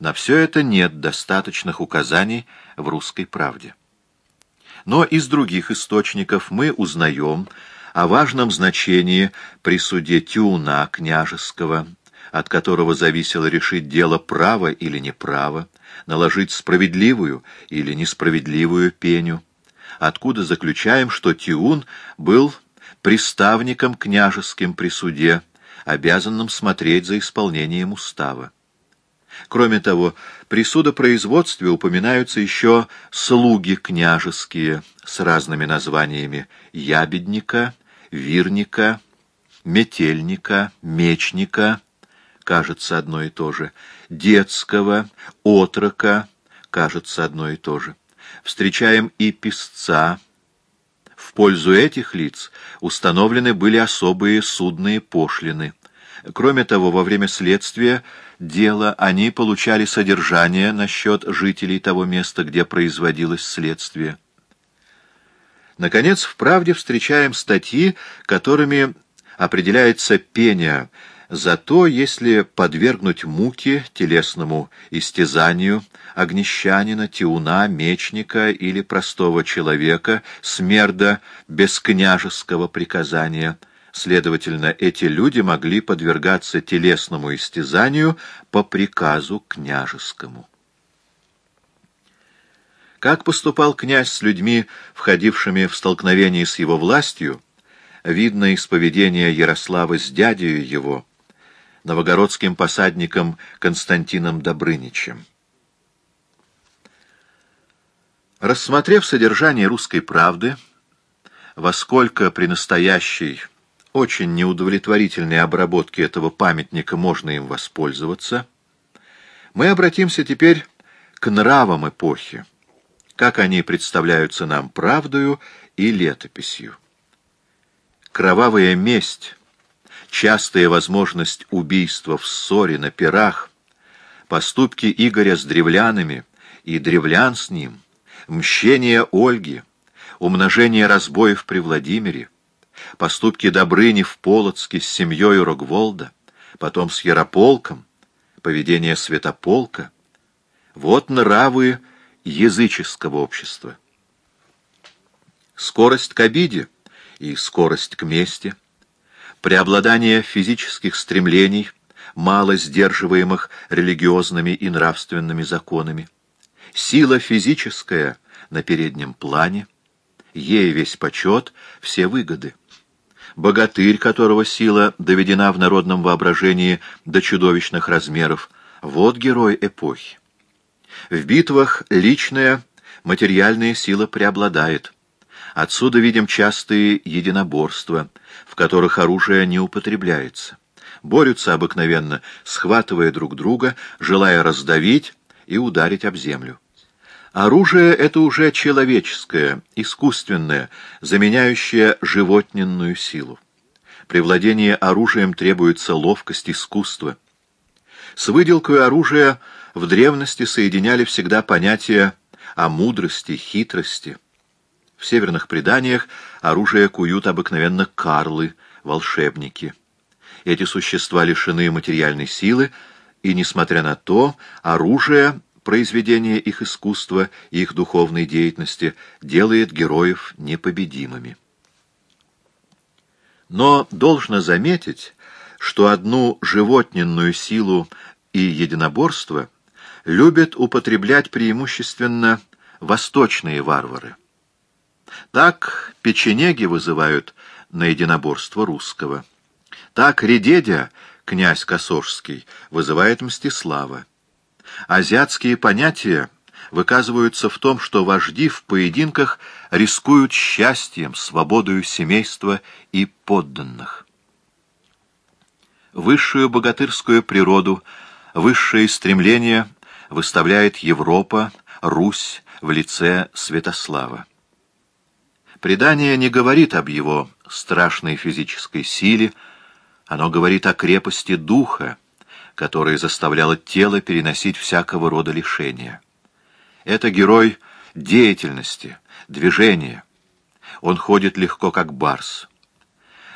На все это нет достаточных указаний в «Русской правде». Но из других источников мы узнаем о важном значении при суде Тюна княжеского, от которого зависело решить дело право или неправо, наложить справедливую или несправедливую пеню, откуда заключаем, что Тиун был приставником княжеским при суде, обязанным смотреть за исполнением устава. Кроме того, при судопроизводстве упоминаются еще слуги княжеские с разными названиями ябедника, вирника, метельника, мечника, кажется одно и то же, детского, отрока, кажется одно и то же. Встречаем и писца. В пользу этих лиц установлены были особые судные пошлины. Кроме того, во время следствия дела они получали содержание насчет жителей того места, где производилось следствие. Наконец, в «Правде» встречаем статьи, которыми определяется пение за то, если подвергнуть муке, телесному истязанию, огнещанина, тиуна, мечника или простого человека, смерда без княжеского приказания – Следовательно, эти люди могли подвергаться телесному истязанию по приказу княжескому. Как поступал князь с людьми, входившими в столкновение с его властью, видно из поведения Ярослава с дядей его, новогородским посадником Константином Добрыничем. Рассмотрев содержание «Русской правды», во сколько при настоящей очень неудовлетворительной обработки этого памятника можно им воспользоваться, мы обратимся теперь к нравам эпохи, как они представляются нам правдою и летописью. Кровавая месть, частая возможность убийства в ссоре, на пирах, поступки Игоря с древлянами и древлян с ним, мщение Ольги, умножение разбоев при Владимире, поступки Добрыни в Полоцке с семьей Рогволда, потом с Ярополком, поведение Святополка — вот нравы языческого общества. Скорость к обиде и скорость к мести, преобладание физических стремлений, мало сдерживаемых религиозными и нравственными законами, сила физическая на переднем плане, ей весь почет, все выгоды богатырь, которого сила доведена в народном воображении до чудовищных размеров, вот герой эпохи. В битвах личная, материальная сила преобладает. Отсюда видим частые единоборства, в которых оружие не употребляется. Борются обыкновенно, схватывая друг друга, желая раздавить и ударить об землю. Оружие — это уже человеческое, искусственное, заменяющее животненную силу. При владении оружием требуется ловкость, искусство. С выделкой оружия в древности соединяли всегда понятия о мудрости, хитрости. В северных преданиях оружие куют обыкновенно карлы, волшебники. Эти существа лишены материальной силы, и, несмотря на то, оружие произведение их искусства и их духовной деятельности делает героев непобедимыми. Но должно заметить, что одну животненную силу и единоборство любят употреблять преимущественно восточные варвары. Так печенеги вызывают на единоборство русского. Так Редедя, князь Косожский, вызывает Мстислава азиатские понятия выказываются в том, что вожди в поединках рискуют счастьем, свободою семейства и подданных. Высшую богатырскую природу, высшее стремление выставляет Европа, Русь в лице Святослава. Предание не говорит об его страшной физической силе, оно говорит о крепости духа, которая заставляла тело переносить всякого рода лишения. Это герой деятельности, движения. Он ходит легко, как барс.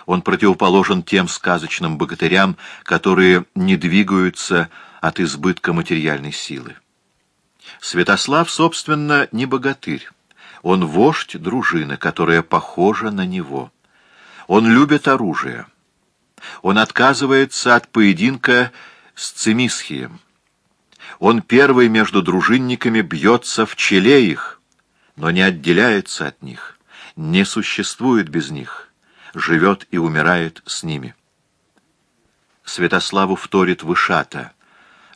Он противоположен тем сказочным богатырям, которые не двигаются, от избытка материальной силы. Святослав, собственно, не богатырь. Он вождь дружины, которая похожа на него. Он любит оружие. Он отказывается от поединка с Цимисхием. Он первый между дружинниками бьется в челе их, но не отделяется от них, не существует без них, живет и умирает с ними. Святославу вторит Вышата.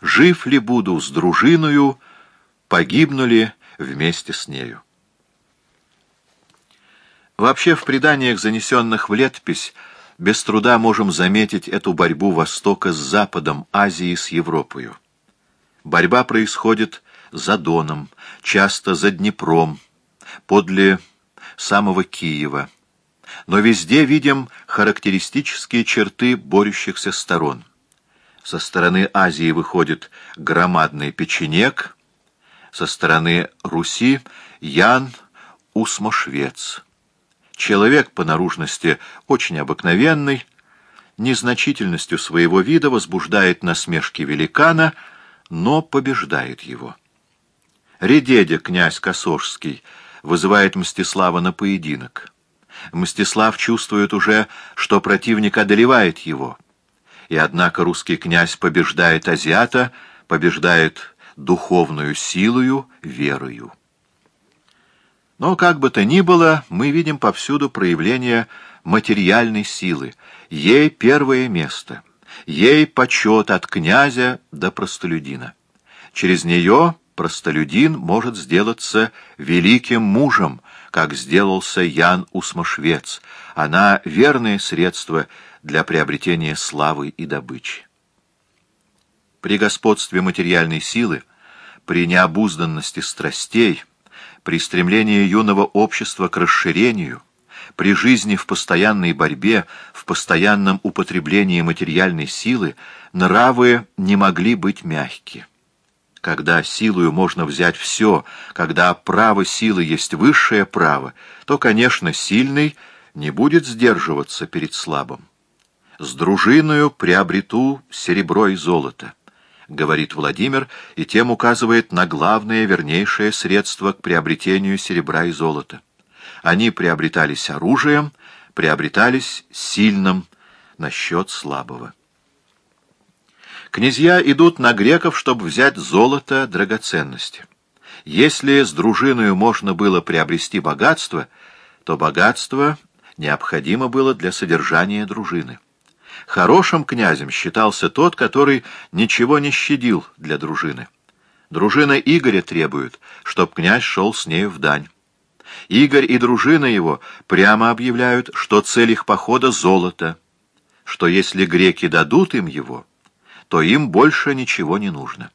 «Жив ли буду с дружиною, погибнули вместе с нею?» Вообще в преданиях, занесенных в летопись, без труда можем заметить эту борьбу Востока с Западом, Азии с Европою. Борьба происходит за Доном, часто за Днепром, подле самого Киева. Но везде видим характеристические черты борющихся сторон. Со стороны Азии выходит громадный печенек, со стороны Руси Ян Усмошвец. Человек по наружности очень обыкновенный, незначительностью своего вида возбуждает насмешки великана, но побеждает его. Редедя, князь Косожский, вызывает Мстислава на поединок. Мстислав чувствует уже, что противник одолевает его. И однако русский князь побеждает азиата, побеждает духовную силою, верою. Но, как бы то ни было, мы видим повсюду проявление материальной силы. Ей первое место. Ей почет от князя до простолюдина. Через нее простолюдин может сделаться великим мужем, как сделался Ян Усмошвец. Она — верное средство для приобретения славы и добычи. При господстве материальной силы, при необузданности страстей — при стремлении юного общества к расширению, при жизни в постоянной борьбе, в постоянном употреблении материальной силы, нравы не могли быть мягкие. Когда силою можно взять все, когда право силы есть высшее право, то, конечно, сильный не будет сдерживаться перед слабым. С дружиною приобрету серебро и золото. — говорит Владимир, и тем указывает на главное, вернейшее средство к приобретению серебра и золота. Они приобретались оружием, приобретались сильным насчет слабого. Князья идут на греков, чтобы взять золото, драгоценности. Если с дружиною можно было приобрести богатство, то богатство необходимо было для содержания дружины. Хорошим князем считался тот, который ничего не щадил для дружины. Дружина Игоря требует, чтоб князь шел с нею в дань. Игорь и дружина его прямо объявляют, что цель их похода — золото, что если греки дадут им его, то им больше ничего не нужно.